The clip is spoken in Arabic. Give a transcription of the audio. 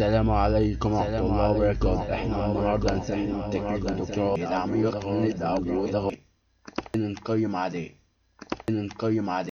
السلام عليكم ورحمة الله وبركاته. إحنا النهاردة هنسلم تكنيك الدكتوراه العميق من نقيم عليه. نقيم عليه.